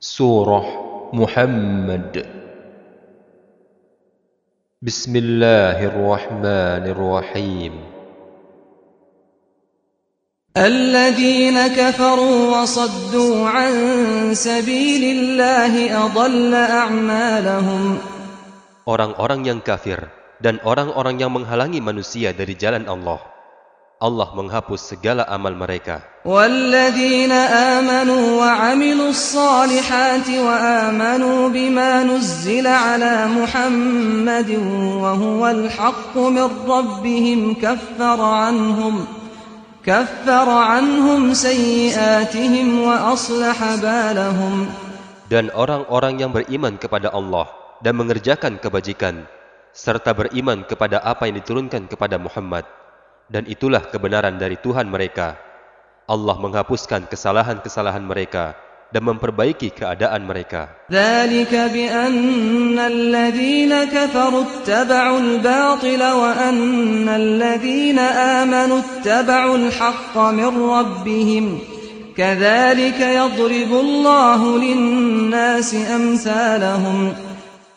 Surah Muhammad Bismillahirrahmanirrahim الذين كفروا وصدوا عن سبيل الله أضل أعمالهم Orang-orang yang kafir dan orang-orang yang menghalangi manusia dari jalan Allah. Allah menghapus segala amal mereka. والذين آمنوا وعملوا الصالحات وآمنوا بما نزل على محمد وهو الحق من ربهم كفر عنهم كفر عنهم سيئاتهم وأصلح بالهم Dan orang-orang yang beriman kepada Allah dan mengerjakan kebajikan, serta beriman kepada apa yang diturunkan kepada Muhammad, dan itulah kebenaran dari Tuhan mereka. Allah menghapuskan kesalahan-kesalahan mereka dan memperbaiki keadaan mereka.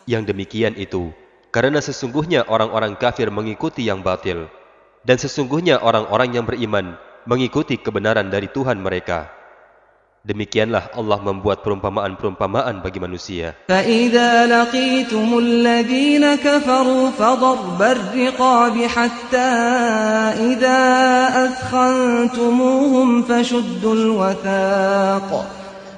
Yang demikian itu, karena sesungguhnya orang-orang kafir mengikuti yang batil, dan sesungguhnya orang-orang yang beriman mengikuti kebenaran dari Tuhan mereka. Demikianlah Allah membuat perumpamaan-perumpamaan bagi manusia. فإذا لقيتم الذين كفروا فضرب الرقاب حتى إذا أثخنتموهم فشدوا الوثاق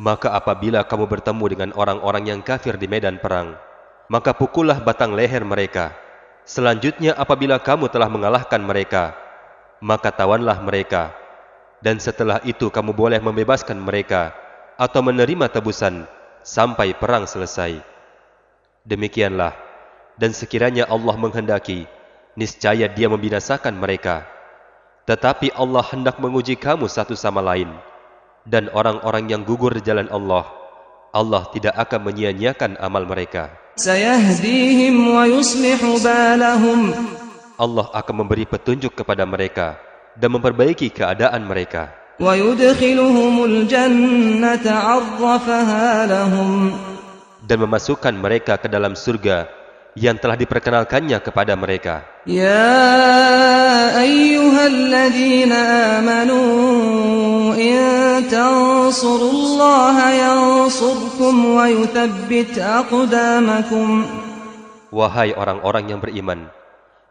Maka apabila kamu bertemu dengan orang-orang yang kafir di medan perang, maka pukullah batang leher mereka. Selanjutnya apabila kamu telah mengalahkan mereka, maka tawanlah mereka. Dan setelah itu kamu boleh membebaskan mereka atau menerima tebusan sampai perang selesai. Demikianlah, dan sekiranya Allah menghendaki, niscaya dia membinasakan mereka. Tetapi Allah hendak menguji kamu satu sama lain dan orang-orang yang gugur di jalan Allah, Allah tidak akan menyia-nyiakan amal mereka. Allah akan memberi petunjuk kepada mereka dan memperbaiki keadaan mereka. Dan memasukkan mereka ke dalam surga yang telah diperkenalkannya kepada mereka. يا أيها الذين آمنوا إن تنصروا الله ينصركم ويثبت أقدامكم Wahai orang-orang yang beriman,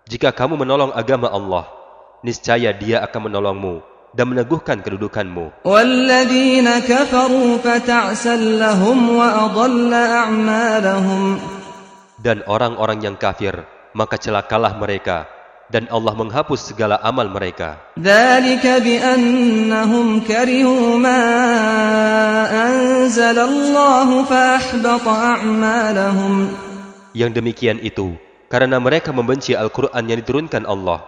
jika kamu menolong agama Allah, niscaya Dia akan menolongmu dan meneguhkan kedudukanmu. والذين كفروا فتعسا لهم وأضل أعمالهم Dan orang-orang yang kafir, maka celakalah mereka, dan Allah menghapus segala amal mereka. ذلك بأنهم كرهوا ما أنزل الله فأحبط أعمالهم Yang demikian itu karena mereka membenci Al-Quran yang diturunkan Allah,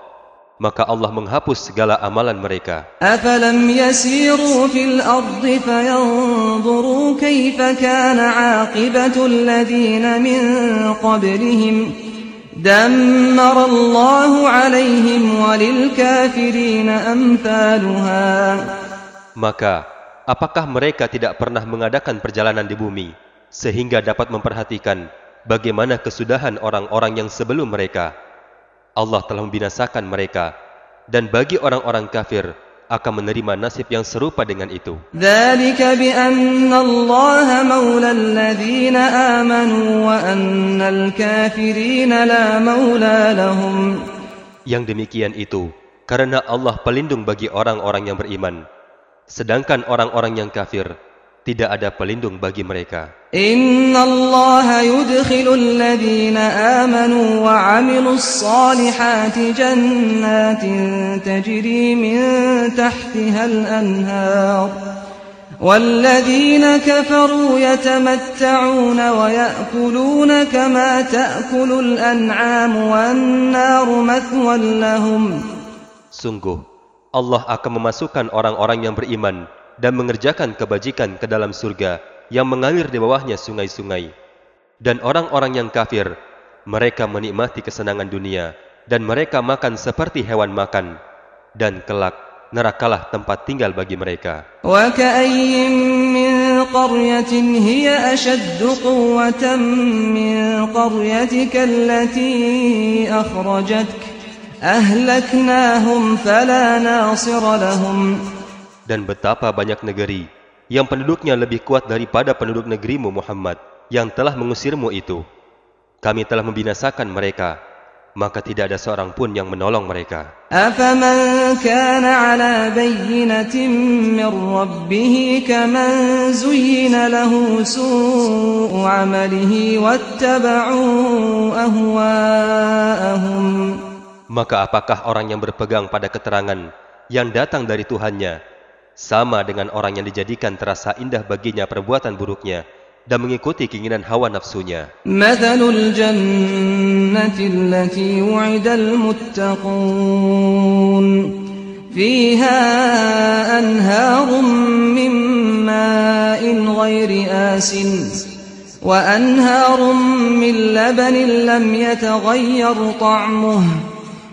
maka Allah menghapus segala amalan mereka. أفلم يسيروا في الأرض فينظروا كيف كان عاقبة الذين من قبلهم دمر الله عليهم وللكافرين أمثالها Maka, apakah mereka tidak pernah mengadakan perjalanan di bumi sehingga dapat memperhatikan bagaimana kesudahan orang-orang yang sebelum mereka? Allah telah membinasakan mereka dan bagi orang-orang kafir akan menerima nasib yang serupa dengan itu. Yang demikian itu karena Allah pelindung bagi orang-orang yang beriman sedangkan orang-orang yang kafir tidak ada pelindung bagi mereka. إن الله يدخل الذين آمنوا وعملوا الصالحات جنات تجري من تحتها الأنهار والذين كفروا يتمتعون ويأكلون كما تأكل الأنعام والنار مثوى لهم Sungguh, Allah akan memasukkan orang-orang yang beriman dan mengerjakan kebajikan ke dalam surga yang mengalir di bawahnya sungai-sungai. Dan orang-orang yang kafir, mereka menikmati kesenangan dunia dan mereka makan seperti hewan makan. Dan kelak, nerakalah tempat tinggal bagi mereka. وكأي من قرية هي أشد قوة من قريتك التي أخرجتك أهلكناهم فلا ناصر لهم Dan betapa banyak negeri yang penduduknya lebih kuat daripada penduduk negerimu Muhammad yang telah mengusirmu itu. Kami telah membinasakan mereka, maka tidak ada seorang pun yang menolong mereka. أفمن كان على بينة من ربه كمن زين له سوء عمله واتبعوا أهواءهم Maka apakah orang yang berpegang pada keterangan yang datang dari Tuhannya sama dengan orang yang dijadikan terasa indah baginya perbuatan buruknya dan mengikuti keinginan hawa nafsunya. Mathalul jannati allati wu'idal muttaqun fiha anharun min ma'in ghairi asin wa anharun min labanin lam yataghayyar ta'muhu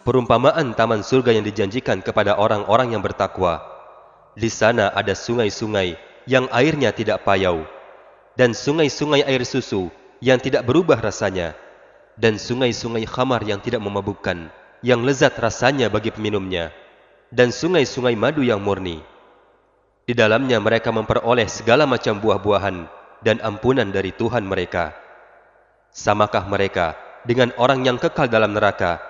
Perumpamaan taman surga yang dijanjikan kepada orang-orang yang bertakwa. Di sana ada sungai-sungai yang airnya tidak payau, dan sungai-sungai air susu yang tidak berubah rasanya, dan sungai-sungai khamar yang tidak memabukkan, yang lezat rasanya bagi peminumnya, dan sungai-sungai madu yang murni. Di dalamnya mereka memperoleh segala macam buah-buahan dan ampunan dari Tuhan mereka. Samakah mereka dengan orang yang kekal dalam neraka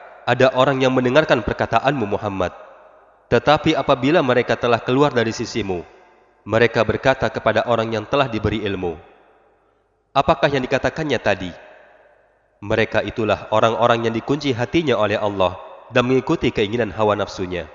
ada orang yang mendengarkan perkataanmu Muhammad. Tetapi apabila mereka telah keluar dari sisimu, mereka berkata kepada orang yang telah diberi ilmu, Apakah yang dikatakannya tadi? Mereka itulah orang-orang yang dikunci hatinya oleh Allah dan mengikuti keinginan hawa nafsunya.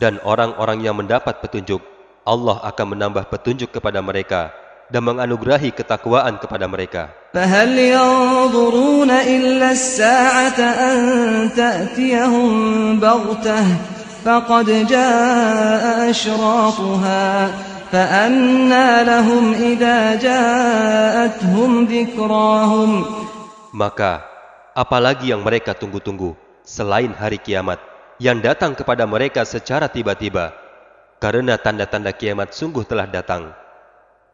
Dan orang-orang yang mendapat petunjuk, Allah akan menambah petunjuk kepada mereka dan menganugerahi ketakwaan kepada mereka. فهل ينظرون إلا الساعة أن تأتيهم بغتة فقد جاء أشراطها فأنى لهم إذا جاءتهم ذكراهم Maka, apalagi yang mereka tunggu-tunggu selain hari kiamat yang datang kepada mereka secara tiba-tiba, karena tanda-tanda kiamat sungguh telah datang.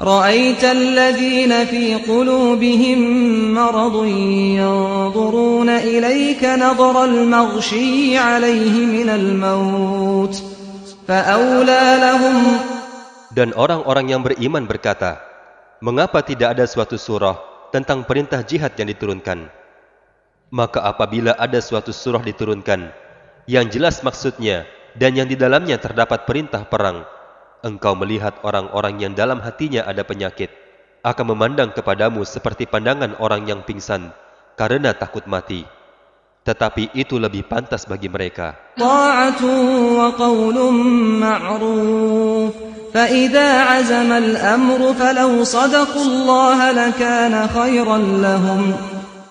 رأيت الذين في قلوبهم مرض ينظرون إليك نظر المغشي عليه من الموت فأولى لهم Dan orang-orang yang beriman berkata, Mengapa tidak ada suatu surah tentang perintah jihad yang diturunkan? Maka apabila ada suatu surah diturunkan, yang jelas maksudnya dan yang di dalamnya terdapat perintah perang, engkau melihat orang-orang yang dalam hatinya ada penyakit, akan memandang kepadamu seperti pandangan orang yang pingsan, karena takut mati. Tetapi itu lebih pantas bagi mereka.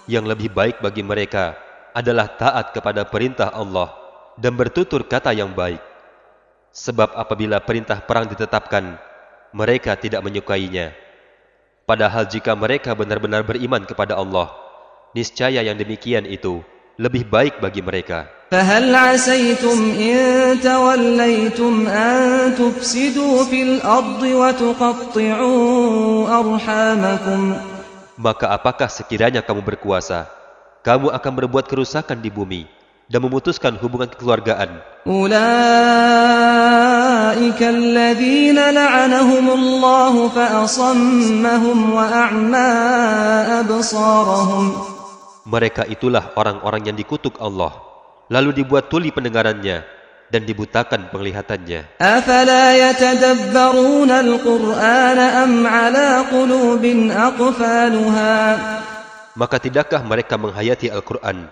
Yang lebih baik bagi mereka adalah taat kepada perintah Allah dan bertutur kata yang baik. Sebab apabila perintah perang ditetapkan, mereka tidak menyukainya. Padahal jika mereka benar-benar beriman kepada Allah, niscaya yang demikian itu lebih baik bagi mereka. فهل عسيتم إن توليتم أن تفسدوا في الأرض وتقطعوا أرحامكم Maka apakah sekiranya kamu berkuasa, kamu akan berbuat kerusakan di bumi dan memutuskan hubungan kekeluargaan. أولئك الذين لعنهم الله فأصمهم وأعمى أبصارهم Mereka itulah orang-orang yang dikutuk Allah, lalu dibuat tuli pendengarannya dan dibutakan penglihatannya. أفلا يتدبرون القرآن أم على قلوب أقفالها Maka tidakkah mereka menghayati Al-Quran,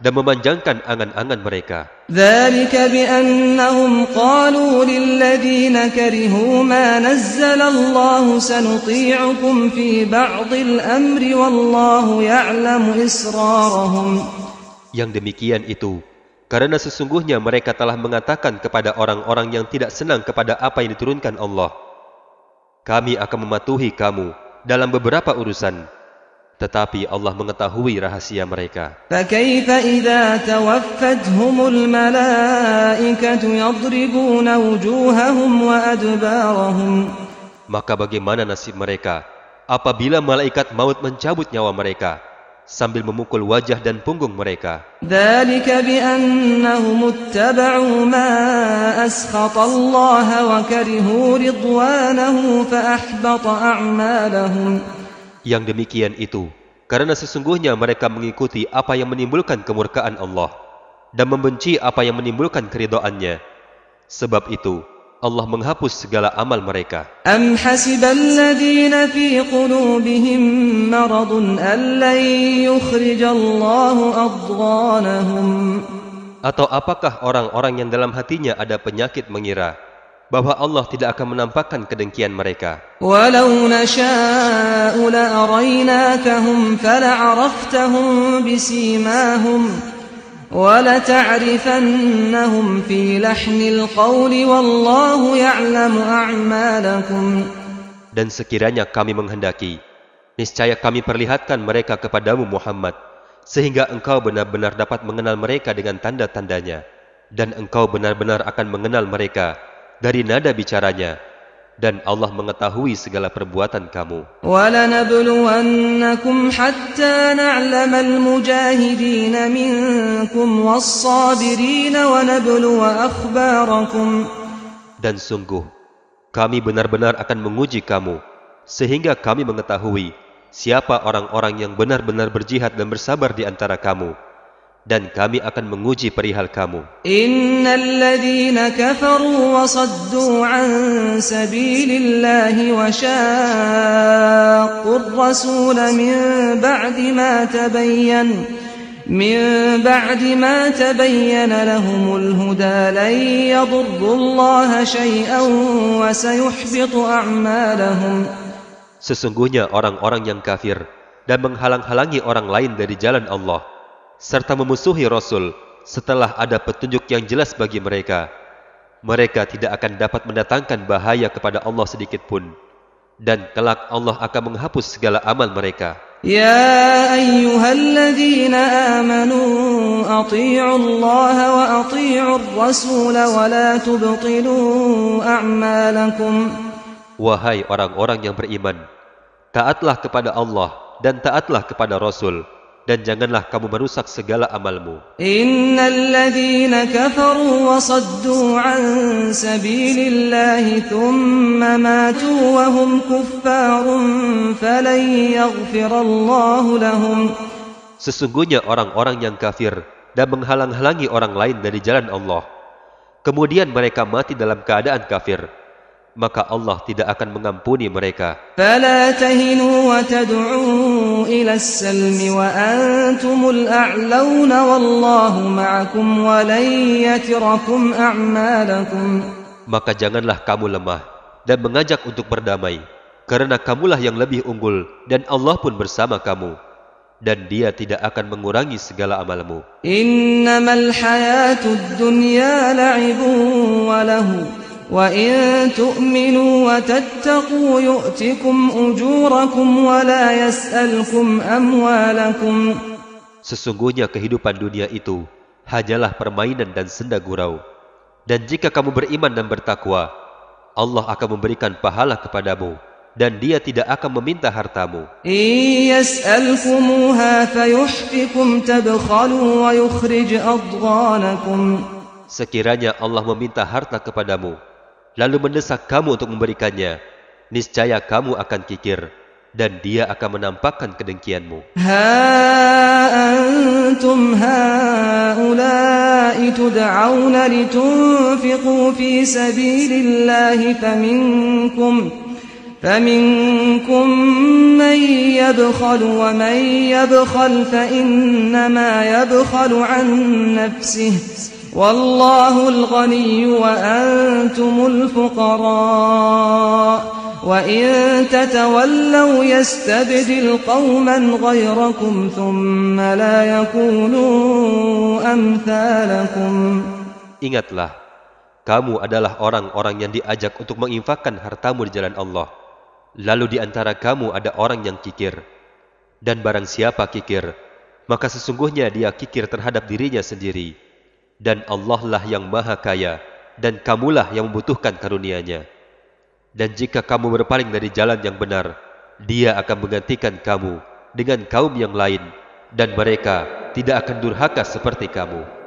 dan memanjangkan angan-angan mereka. ذلك بأنهم قالوا للذين كرهوا ما نزل الله سنطيعكم في بعض الأمر والله يعلم إسرارهم Yang demikian itu, karena sesungguhnya mereka telah mengatakan kepada orang-orang yang tidak senang kepada apa yang diturunkan Allah, kami akan mematuhi kamu dalam beberapa urusan, tetapi Allah mengetahui rahasia mereka. فكيف إذا توفتهم الملائكة يضربون وجوههم وأدبارهم Maka bagaimana nasib mereka apabila malaikat maut mencabut nyawa mereka sambil memukul wajah dan punggung mereka? ذلك بأنهم اتبعوا ما أسخط الله وكرهوا رضوانه فأحبط أعمالهم yang demikian itu, karena sesungguhnya mereka mengikuti apa yang menimbulkan kemurkaan Allah dan membenci apa yang menimbulkan keridoannya. Sebab itu, Allah menghapus segala amal mereka. Atau apakah orang-orang yang dalam hatinya ada penyakit mengira bahwa Allah tidak akan menampakkan kedengkian mereka? ولو نشاء لأريناكهم فلعرفتهم بسيماهم ولتعرفنهم في لحن القول والله يعلم أعمالكم Dan sekiranya kami menghendaki, niscaya kami perlihatkan mereka kepadamu Muhammad, sehingga engkau benar-benar dapat mengenal mereka dengan tanda-tandanya, dan engkau benar-benar akan mengenal mereka dari nada bicaranya, dan Allah mengetahui segala perbuatan kamu. ولنبلونكم حتى نعلم المجاهدين منكم والصابرين ونبلو أخباركم Dan sungguh, kami benar-benar akan menguji kamu, sehingga kami mengetahui siapa orang-orang yang benar-benar berjihad dan bersabar di antara kamu, dan kami akan menguji perihal kamu. إن الذين كفروا وصدوا عن سبيل الله وشاقوا الرسول من بعد ما تبين من بعد ما تبين لهم الهدى لن يضروا الله شيئا وسيحبط أعمالهم Sesungguhnya orang-orang yang kafir dan menghalang-halangi orang lain dari jalan Allah, serta memusuhi Rasul setelah ada petunjuk yang jelas bagi mereka. Mereka tidak akan dapat mendatangkan bahaya kepada Allah sedikit pun. Dan kelak Allah akan menghapus segala amal mereka. Ya ayyuhalladzina amanu wa Rasul wa la tubtilu a'malakum. Wahai orang-orang yang beriman, taatlah kepada Allah dan taatlah kepada Rasul dan janganlah kamu merusak segala amalmu. Innalladzina kafaru wa saddu an sabilillahi thumma matu wa hum kuffarun. Sesungguhnya orang-orang yang kafir dan menghalang-halangi orang lain dari jalan Allah. Kemudian mereka mati dalam keadaan kafir maka Allah tidak akan mengampuni mereka. فلا تهنوا وتدعوا إلى السلم وأنتم الأعلون والله معكم ولن يتركم أعمالكم Maka janganlah kamu lemah dan mengajak untuk berdamai, karena kamulah yang lebih unggul dan Allah pun bersama kamu, dan Dia tidak akan mengurangi segala amalmu. إنما الحياة الدنيا لعب وله وإن تؤمنوا وتتقوا يؤتكم أجوركم ولا يسألكم أموالكم Sesungguhnya kehidupan dunia itu hanyalah permainan dan senda gurau. Dan jika kamu beriman dan bertakwa, Allah akan memberikan pahala kepadamu dan Dia tidak akan meminta hartamu. إن يسألكموها فيحفكم تبخلوا ويخرج أضغانكم Sekiranya Allah meminta harta kepadamu, lalu mendesak kamu untuk memberikannya, niscaya kamu akan kikir dan Dia akan menampakkan kedengkianmu. ها أنتم هؤلاء تدعون لتنفقوا في سبيل الله فمنكم فمنكم من يبخل ومن يبخل فإنما يبخل عن نفسه والله الغني وأنتم الفقراء وإن تتولوا يستبدل قوما غيركم ثم لا يكونوا أمثالكم Ingatlah, kamu adalah orang-orang yang diajak untuk menginfakkan hartamu di jalan Allah. Lalu di antara kamu ada orang yang kikir. Dan barang siapa kikir, maka sesungguhnya dia kikir terhadap dirinya sendiri. Dan Allah lah yang maha kaya, dan kamulah yang membutuhkan karunia-Nya. Dan jika kamu berpaling dari jalan yang benar, dia akan menggantikan kamu dengan kaum yang lain, dan mereka tidak akan durhaka seperti kamu.